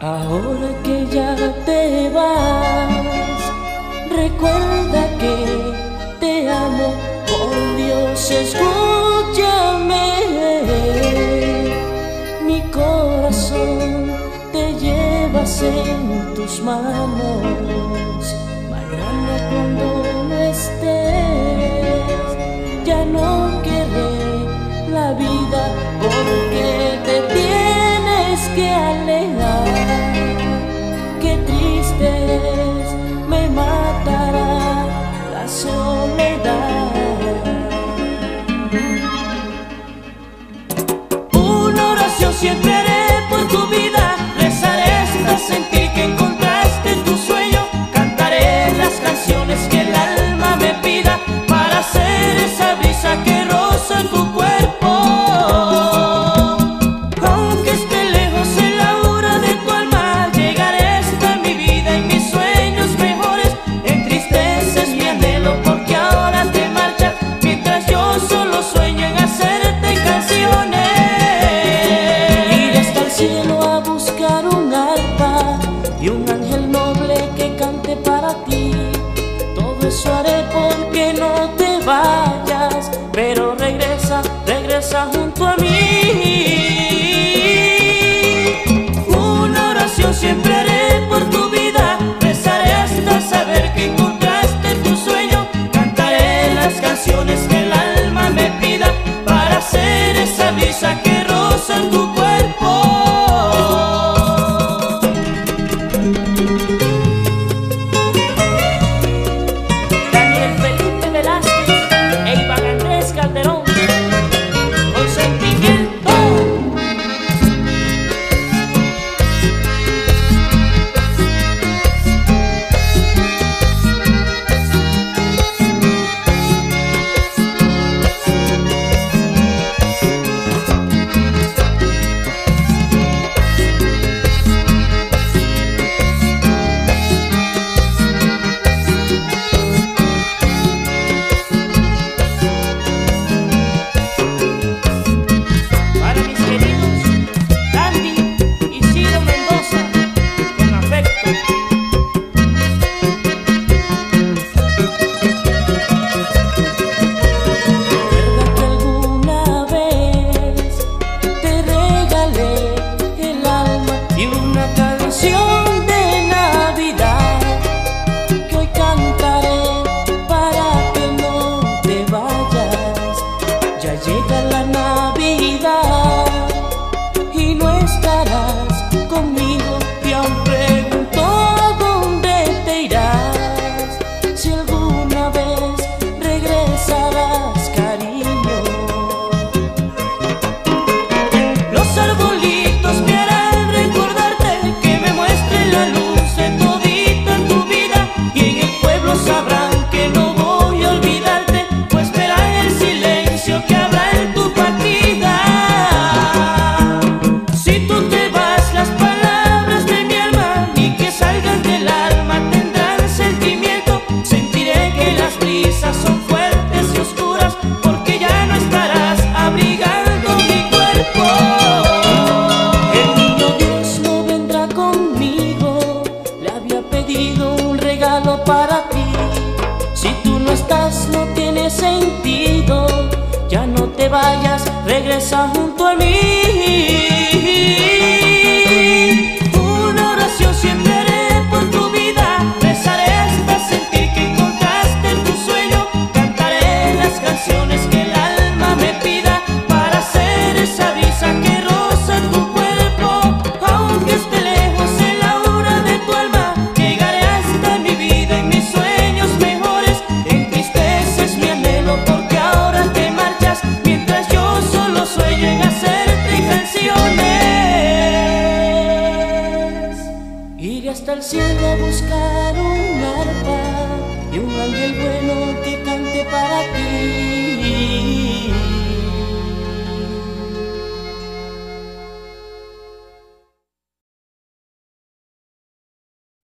Ahora que ya te vas, recuerda que te amo, por oh, Dios, escúchame. Mi corazón te llevas en tus manos. me matará la soledad. Una oración siempre. eso haré porque no te vayas, pero regresa, regresa junto a mí. Una oración siempre haré por tu vida, rezaré hasta saber que encontraste tu sueño, cantaré las canciones que el alma me pida para ser esa brisa que roza en tu cuerpo. pensa junto a mim. hasta el cielo a buscar